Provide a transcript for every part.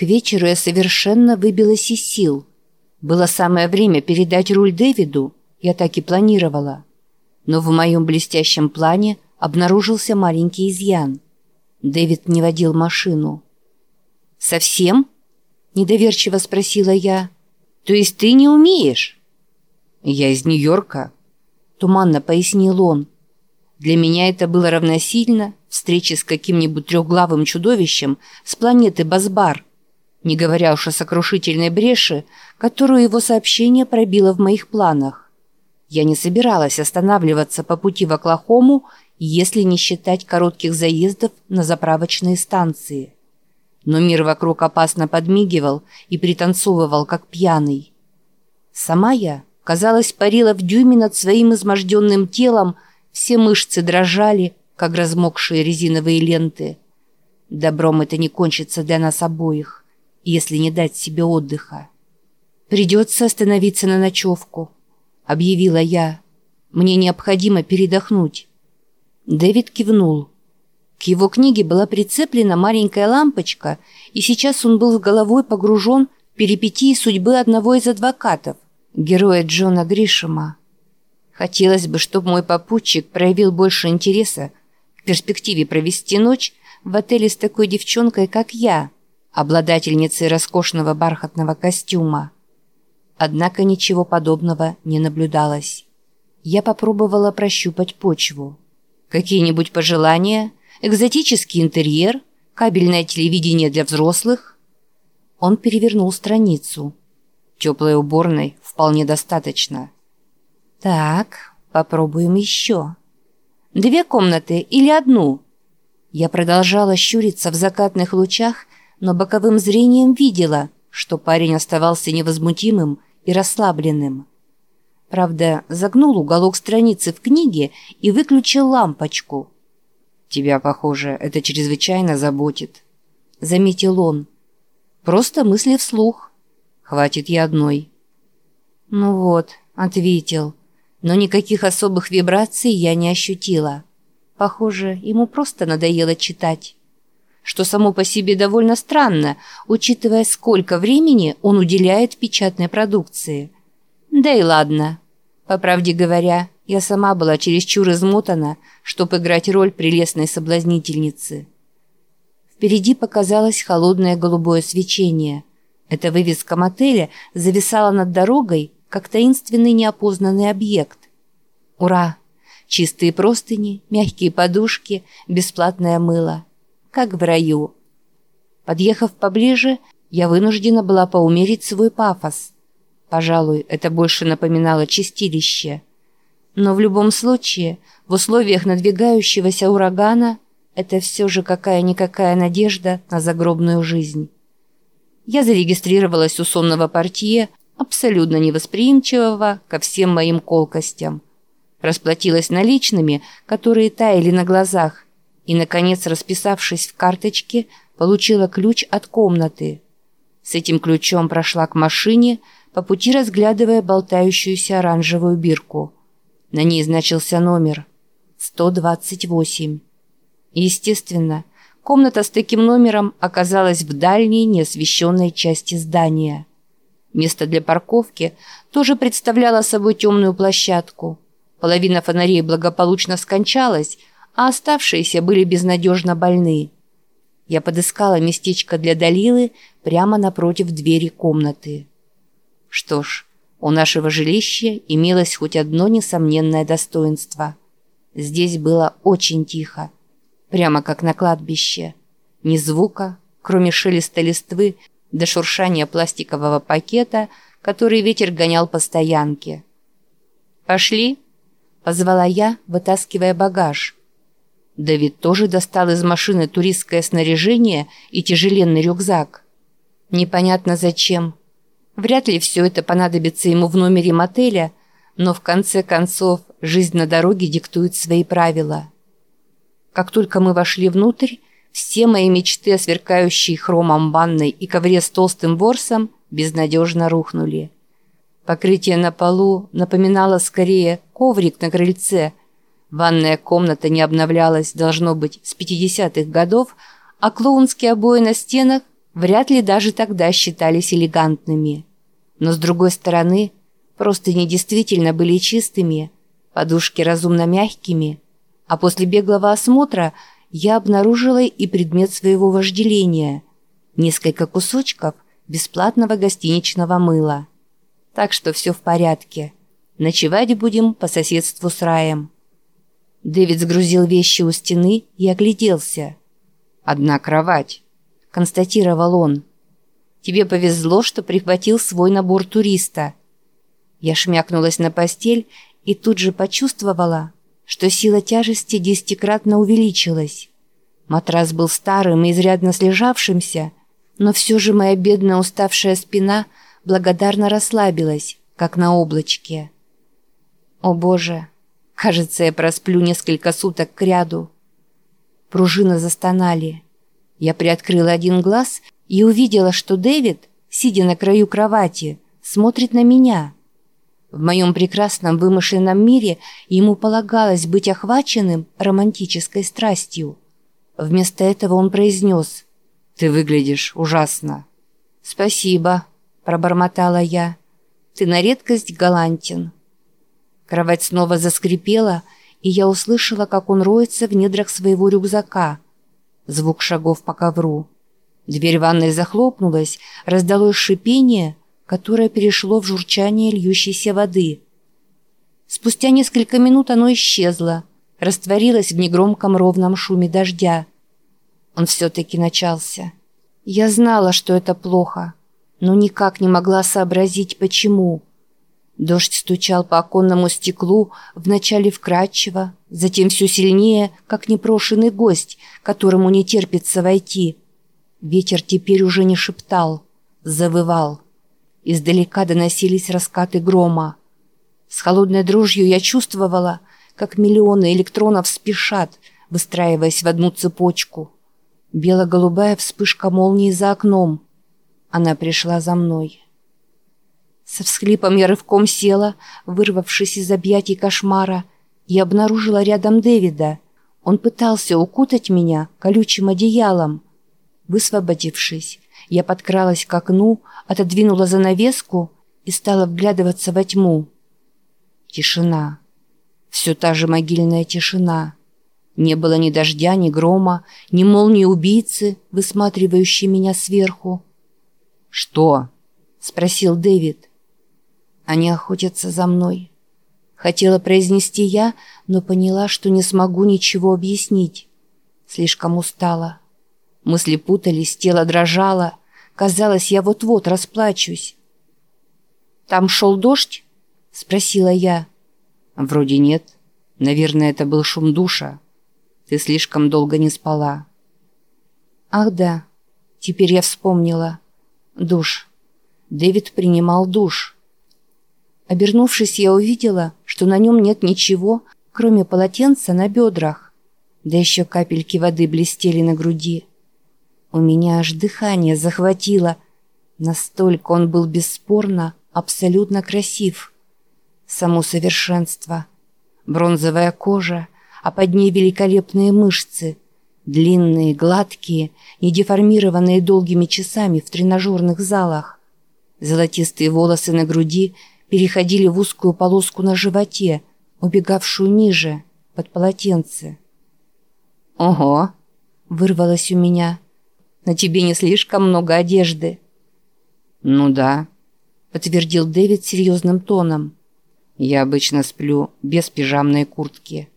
К вечеру я совершенно выбилась из сил. Было самое время передать руль Дэвиду, я так и планировала. Но в моем блестящем плане обнаружился маленький изъян. Дэвид не водил машину. «Совсем?» – недоверчиво спросила я. «То есть ты не умеешь?» «Я из Нью-Йорка», – туманно пояснил он. Для меня это было равносильно встрече с каким-нибудь трехглавым чудовищем с планеты Басбар, не говоря уж о сокрушительной бреши, которую его сообщение пробило в моих планах. Я не собиралась останавливаться по пути в Оклахому, если не считать коротких заездов на заправочные станции. Но мир вокруг опасно подмигивал и пританцовывал, как пьяный. Сама я, казалось, парила в дюйме над своим изможденным телом, все мышцы дрожали, как размокшие резиновые ленты. Добром это не кончится для нас обоих, если не дать себе отдыха. «Придется остановиться на ночевку», — объявила я. «Мне необходимо передохнуть». Дэвид кивнул. К его книге была прицеплена маленькая лампочка, и сейчас он был головой погружен в перипетии судьбы одного из адвокатов, героя Джона Гришема. Хотелось бы, чтобы мой попутчик проявил больше интереса к перспективе провести ночь в отеле с такой девчонкой, как я, обладательницей роскошного бархатного костюма. Однако ничего подобного не наблюдалось. Я попробовала прощупать почву. Какие-нибудь пожелания, экзотический интерьер, кабельное телевидение для взрослых? Он перевернул страницу. Теплой уборной вполне достаточно. Так, попробуем еще. Две комнаты или одну? Я продолжала щуриться в закатных лучах, но боковым зрением видела, что парень оставался невозмутимым и расслабленным. Правда, загнул уголок страницы в книге и выключил лампочку. «Тебя, похоже, это чрезвычайно заботит», — заметил он. «Просто мысли вслух. Хватит и одной». «Ну вот», — ответил но никаких особых вибраций я не ощутила. Похоже, ему просто надоело читать. Что само по себе довольно странно, учитывая, сколько времени он уделяет печатной продукции. Да и ладно. По правде говоря, я сама была чересчур измотана, чтобы играть роль прелестной соблазнительницы. Впереди показалось холодное голубое свечение. Эта вывеска мотеля зависала над дорогой, как таинственный неопознанный объект. Ура! Чистые простыни, мягкие подушки, бесплатное мыло. Как в раю. Подъехав поближе, я вынуждена была поумерить свой пафос. Пожалуй, это больше напоминало чистилище. Но в любом случае, в условиях надвигающегося урагана, это все же какая-никакая надежда на загробную жизнь. Я зарегистрировалась у сонного портье, абсолютно невосприимчивого ко всем моим колкостям. Расплатилась наличными, которые таяли на глазах, и, наконец, расписавшись в карточке, получила ключ от комнаты. С этим ключом прошла к машине, по пути разглядывая болтающуюся оранжевую бирку. На ней значился номер 128. Естественно, комната с таким номером оказалась в дальней неосвещенной части здания. Место для парковки тоже представляло собой темную площадку. Половина фонарей благополучно скончалась, а оставшиеся были безнадежно больны. Я подыскала местечко для Далилы прямо напротив двери комнаты. Что ж, у нашего жилища имелось хоть одно несомненное достоинство. Здесь было очень тихо, прямо как на кладбище. Ни звука, кроме шелеста листвы до шуршания пластикового пакета, который ветер гонял по стоянке. «Пошли!» – позвала я, вытаскивая багаж. Давид тоже достал из машины туристское снаряжение и тяжеленный рюкзак. Непонятно зачем. Вряд ли все это понадобится ему в номере мотеля, но в конце концов жизнь на дороге диктует свои правила. Как только мы вошли внутрь, все мои мечты о сверкающей хромом ванной и ковре с толстым ворсом безнадежно рухнули. Покрытие на полу напоминало скорее коврик на крыльце. Ванная комната не обновлялась, должно быть, с 50-х годов, а клоунские обои на стенах вряд ли даже тогда считались элегантными. Но с другой стороны, простыни действительно были чистыми, подушки разумно мягкими, а после беглого осмотра я обнаружила и предмет своего вожделения – несколько кусочков бесплатного гостиничного мыла. Так что все в порядке. Ночевать будем по соседству с раем. Дэвид сгрузил вещи у стены и огляделся. «Одна кровать», — констатировал он. «Тебе повезло, что прихватил свой набор туриста». Я шмякнулась на постель и тут же почувствовала, что сила тяжести десятикратно увеличилась. Матрас был старым и изрядно слежавшимся, но все же моя бедная уставшая спина благодарно расслабилась, как на облачке. О боже, кажется, я просплю несколько суток кряду. Пружины застонали. Я приоткрыла один глаз и увидела, что Дэвид, сидя на краю кровати, смотрит на меня. В моем прекрасном вымышленном мире ему полагалось быть охваченным романтической страстью. Вместо этого он произнес «Ты выглядишь ужасно». «Спасибо», – пробормотала я. «Ты на редкость галантен». Кровать снова заскрипела, и я услышала, как он роется в недрах своего рюкзака. Звук шагов по ковру. Дверь ванной захлопнулась, раздалось шипение, которое перешло в журчание льющейся воды. Спустя несколько минут оно исчезло, растворилось в негромком ровном шуме дождя. Он все-таки начался. Я знала, что это плохо, но никак не могла сообразить, почему. Дождь стучал по оконному стеклу, вначале вкрадчиво, затем все сильнее, как непрошенный гость, которому не терпится войти. Ветер теперь уже не шептал, завывал. Издалека доносились раскаты грома. С холодной дрожью я чувствовала, как миллионы электронов спешат, выстраиваясь в одну цепочку. Бело-голубая вспышка молнии за окном. Она пришла за мной. Со всхлипом я рывком села, вырвавшись из объятий кошмара, и обнаружила рядом Дэвида. Он пытался укутать меня колючим одеялом. Высвободившись, я подкралась к окну, отодвинула занавеску и стала вглядываться во тьму. Тишина. Все та же могильная тишина. Не было ни дождя, ни грома, ни молнии убийцы, высматривающей меня сверху. «Что?» — спросил Дэвид. Они охотятся за мной. Хотела произнести я, но поняла, что не смогу ничего объяснить. Слишком устала. Мысли путались, тело дрожало. Казалось, я вот-вот расплачусь. «Там шел дождь?» — спросила я. «Вроде нет. Наверное, это был шум душа. Ты слишком долго не спала». «Ах да, теперь я вспомнила. Душ. Дэвид принимал душ». Обернувшись, я увидела, что на нем нет ничего, кроме полотенца на бедрах. Да еще капельки воды блестели на груди. У меня аж дыхание захватило. Настолько он был бесспорно, абсолютно красив. Само совершенство. Бронзовая кожа, а под ней великолепные мышцы. Длинные, гладкие, не деформированные долгими часами в тренажерных залах. Золотистые волосы на груди – переходили в узкую полоску на животе, убегавшую ниже, под полотенце. «Ого!» — вырвалось у меня. «На тебе не слишком много одежды». «Ну да», — подтвердил Дэвид серьезным тоном. «Я обычно сплю без пижамной куртки».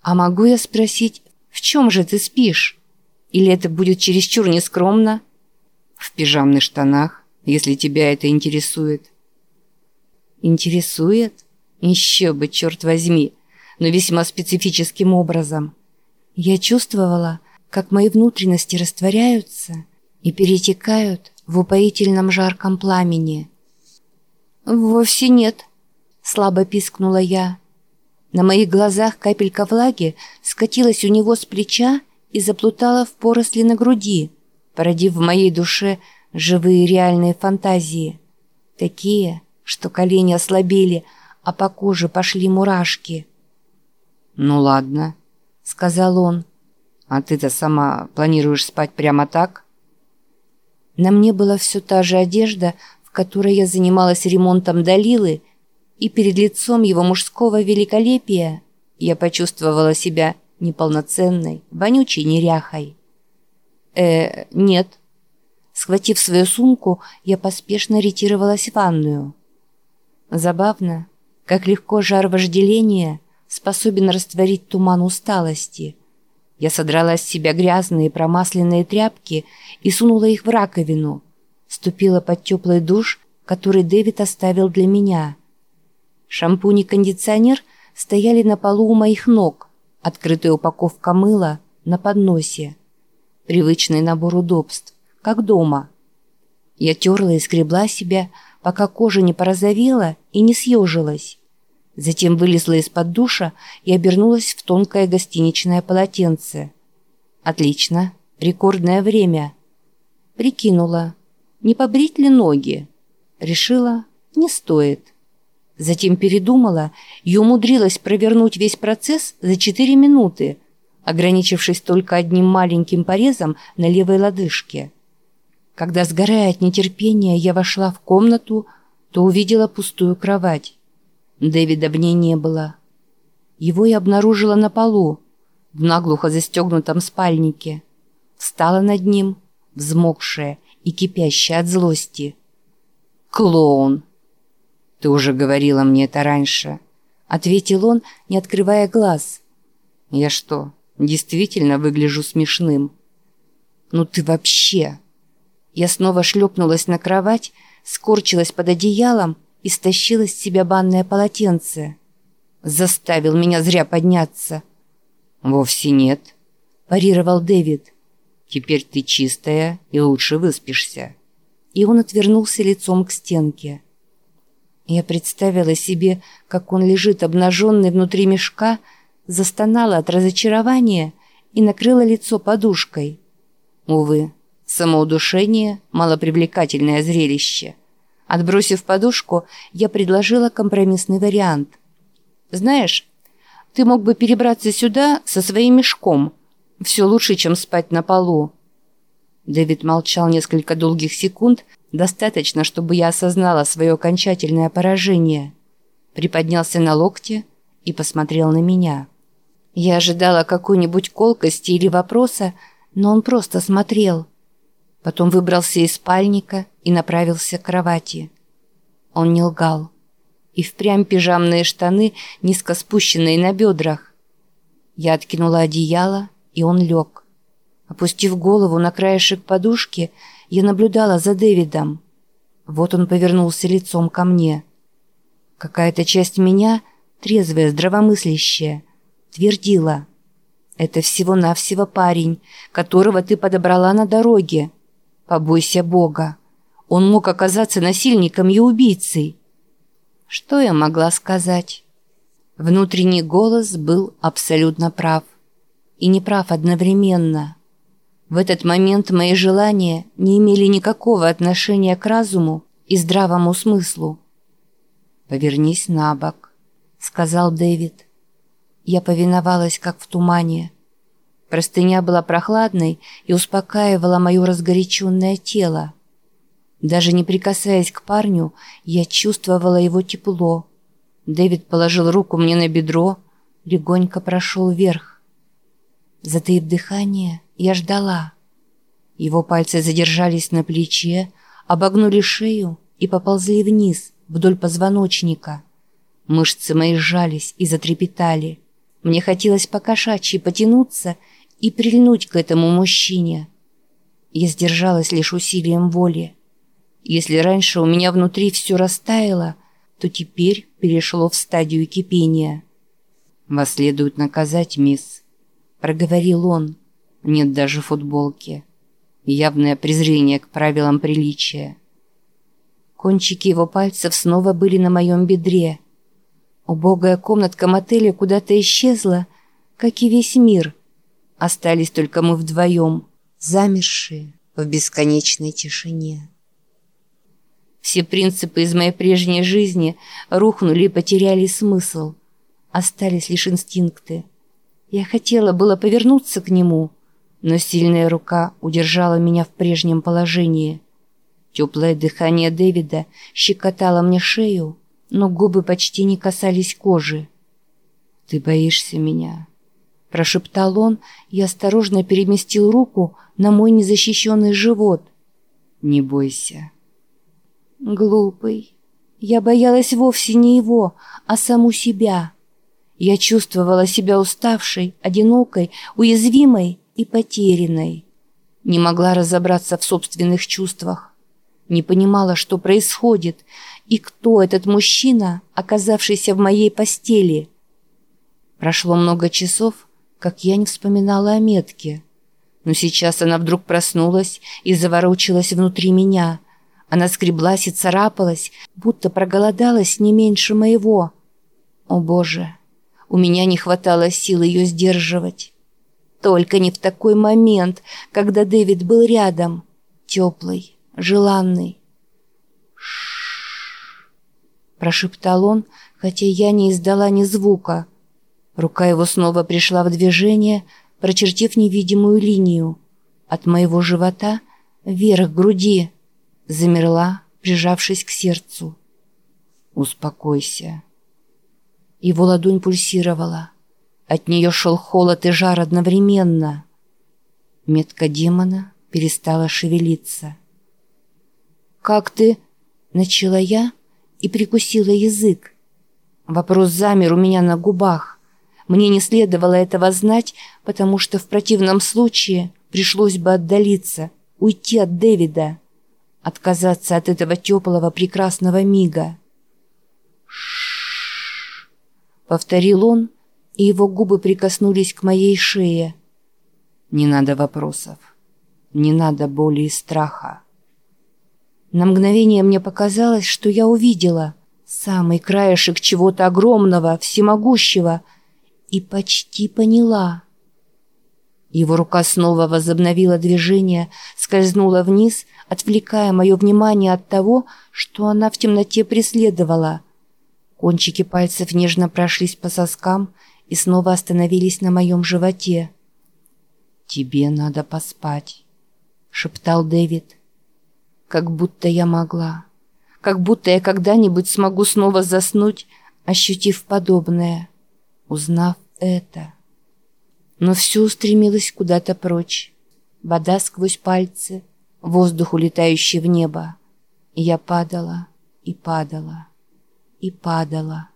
«А могу я спросить, в чем же ты спишь? Или это будет чересчур нескромно?» «В пижамных штанах, если тебя это интересует». Интересует? Еще бы, черт возьми, но весьма специфическим образом. Я чувствовала, как мои внутренности растворяются и перетекают в упоительном жарком пламени. «Вовсе нет», — слабо пискнула я. На моих глазах капелька влаги скатилась у него с плеча и заплутала в поросли на груди, породив в моей душе живые реальные фантазии. Такие, что колени ослабели, а по коже пошли мурашки. «Ну ладно», — сказал он. «А ты-то сама планируешь спать прямо так?» На мне была все та же одежда, в которой я занималась ремонтом Далилы, и перед лицом его мужского великолепия я почувствовала себя неполноценной, вонючей неряхой. «Э, нет». Схватив свою сумку, я поспешно ретировалась в ванную. Забавно, как легко жар вожделения способен растворить туман усталости. Я содрала с себя грязные промасленные тряпки и сунула их в раковину. Ступила под теплый душ, который Дэвид оставил для меня. Шампунь и кондиционер стояли на полу у моих ног, открытая упаковка мыла на подносе. Привычный набор удобств, как дома. Я терла и скребла себя, пока кожа не порозовела и не съежилась. Затем вылезла из-под душа и обернулась в тонкое гостиничное полотенце. Отлично, рекордное время. Прикинула, не побрить ли ноги. Решила, не стоит. Затем передумала и умудрилась провернуть весь процесс за 4 минуты, ограничившись только одним маленьким порезом на левой лодыжке. Когда, сгорая от нетерпения, я вошла в комнату, то увидела пустую кровать. Дэвида в ней не было. Его я обнаружила на полу, в наглухо застегнутом спальнике. Встала над ним, взмокшая и кипящая от злости. «Клоун!» «Ты уже говорила мне это раньше», — ответил он, не открывая глаз. «Я что, действительно выгляжу смешным?» «Ну ты вообще...» Я снова шлепнулась на кровать, скорчилась под одеялом и стащила с себя банное полотенце. Заставил меня зря подняться. «Вовсе нет», – парировал Дэвид. «Теперь ты чистая и лучше выспишься». И он отвернулся лицом к стенке. Я представила себе, как он лежит обнаженный внутри мешка, застонала от разочарования и накрыла лицо подушкой. Увы, Самоудушение – малопривлекательное зрелище. Отбросив подушку, я предложила компромиссный вариант. «Знаешь, ты мог бы перебраться сюда со своим мешком. Все лучше, чем спать на полу». Дэвид молчал несколько долгих секунд, достаточно, чтобы я осознала свое окончательное поражение. Приподнялся на локте и посмотрел на меня. Я ожидала какой-нибудь колкости или вопроса, но он просто смотрел – Потом выбрался из спальника и направился к кровати. Он не лгал. И впрямь пижамные штаны, низко спущенные на бедрах. Я откинула одеяло, и он лег. Опустив голову на краешек подушки, я наблюдала за Дэвидом. Вот он повернулся лицом ко мне. Какая-то часть меня, трезвая, здравомыслящая, твердила. «Это всего-навсего парень, которого ты подобрала на дороге. Побойся Бога. Он мог оказаться насильником и убийцей. Что я могла сказать? Внутренний голос был абсолютно прав. И не прав одновременно. В этот момент мои желания не имели никакого отношения к разуму и здравому смыслу. «Повернись на бок», — сказал Дэвид. Я повиновалась, как в тумане. Простыня была прохладной и успокаивала мое разгоряченное тело. Даже не прикасаясь к парню, я чувствовала его тепло. Дэвид положил руку мне на бедро, легонько прошел вверх. Затаив дыхание, я ждала. Его пальцы задержались на плече, обогнули шею и поползли вниз, вдоль позвоночника. Мышцы мои сжались и затрепетали. Мне хотелось покошачьи потянуться и прильнуть к этому мужчине. Я сдержалась лишь усилием воли. Если раньше у меня внутри все растаяло, то теперь перешло в стадию кипения. «Вас следует наказать, мисс», — проговорил он. «Нет даже футболки. Явное презрение к правилам приличия». Кончики его пальцев снова были на моем бедре. Убогая комнатка мотеля куда-то исчезла, как и весь мир — Остались только мы вдвоем, замершие в бесконечной тишине. Все принципы из моей прежней жизни рухнули и потеряли смысл. Остались лишь инстинкты. Я хотела было повернуться к нему, но сильная рука удержала меня в прежнем положении – Теплое дыхание Дэвида щекотало мне шею, но губы почти не касались кожи. «Ты боишься меня?» Прошептал он и осторожно переместил руку на мой незащищенный живот. «Не бойся». Глупый. Я боялась вовсе не его, а саму себя. Я чувствовала себя уставшей, одинокой, уязвимой и потерянной. Не могла разобраться в собственных чувствах. Не понимала, что происходит, и кто этот мужчина, оказавшийся в моей постели. Прошло много часов, как я не вспоминала о метке. Но сейчас она вдруг проснулась и заворочилась внутри меня. Она скреблась и царапалась, будто проголодалась не меньше моего. О боже, у меня не хватало сил ее сдерживать. Только не в такой момент, когда Дэвид был рядом, теплый, желанный. Ш прошептал он, хотя я не издала ни звука. Рука его снова пришла в движение, прочертив невидимую линию. От моего живота вверх груди. Замерла, прижавшись к сердцу. «Успокойся». Его ладонь пульсировала. От нее шел холод и жар одновременно. Метка демона перестала шевелиться. «Как ты?» — начала я и прикусила язык. Вопрос замер у меня на губах. Мне не следовало этого знать, потому что в противном случае пришлось бы отдалиться, уйти от Дэвида, отказаться от этого теплого прекрасного мига. Повторил он, и его губы прикоснулись к моей шее. «Не надо вопросов. Не надо боли и страха». На мгновение мне показалось, что я увидела самый краешек чего-то огромного, всемогущего, и почти поняла. Его рука снова возобновила движение, скользнула вниз, отвлекая мое внимание от того, что она в темноте преследовала. Кончики пальцев нежно прошлись по соскам и снова остановились на моем животе. «Тебе надо поспать», — шептал Дэвид как будто я могла. Как будто я когда-нибудь смогу снова заснуть, ощутив подобное, узнав это. Но все устремилось куда-то прочь. Вода сквозь пальцы, воздух, улетающий в небо. И я падала, и падала, и падала.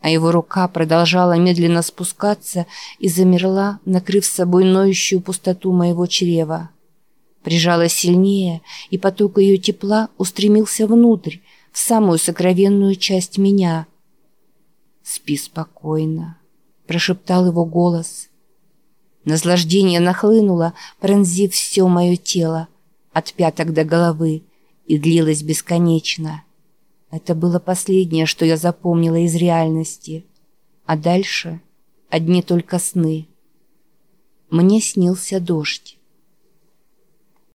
А его рука продолжала медленно спускаться и замерла, накрыв собой ноющую пустоту моего чрева прижала сильнее, и поток ее тепла устремился внутрь, в самую сокровенную часть меня. «Спи спокойно», — прошептал его голос. Наслаждение нахлынуло, пронзив все мое тело, от пяток до головы, и длилось бесконечно. Это было последнее, что я запомнила из реальности. А дальше одни только сны. Мне снился дождь.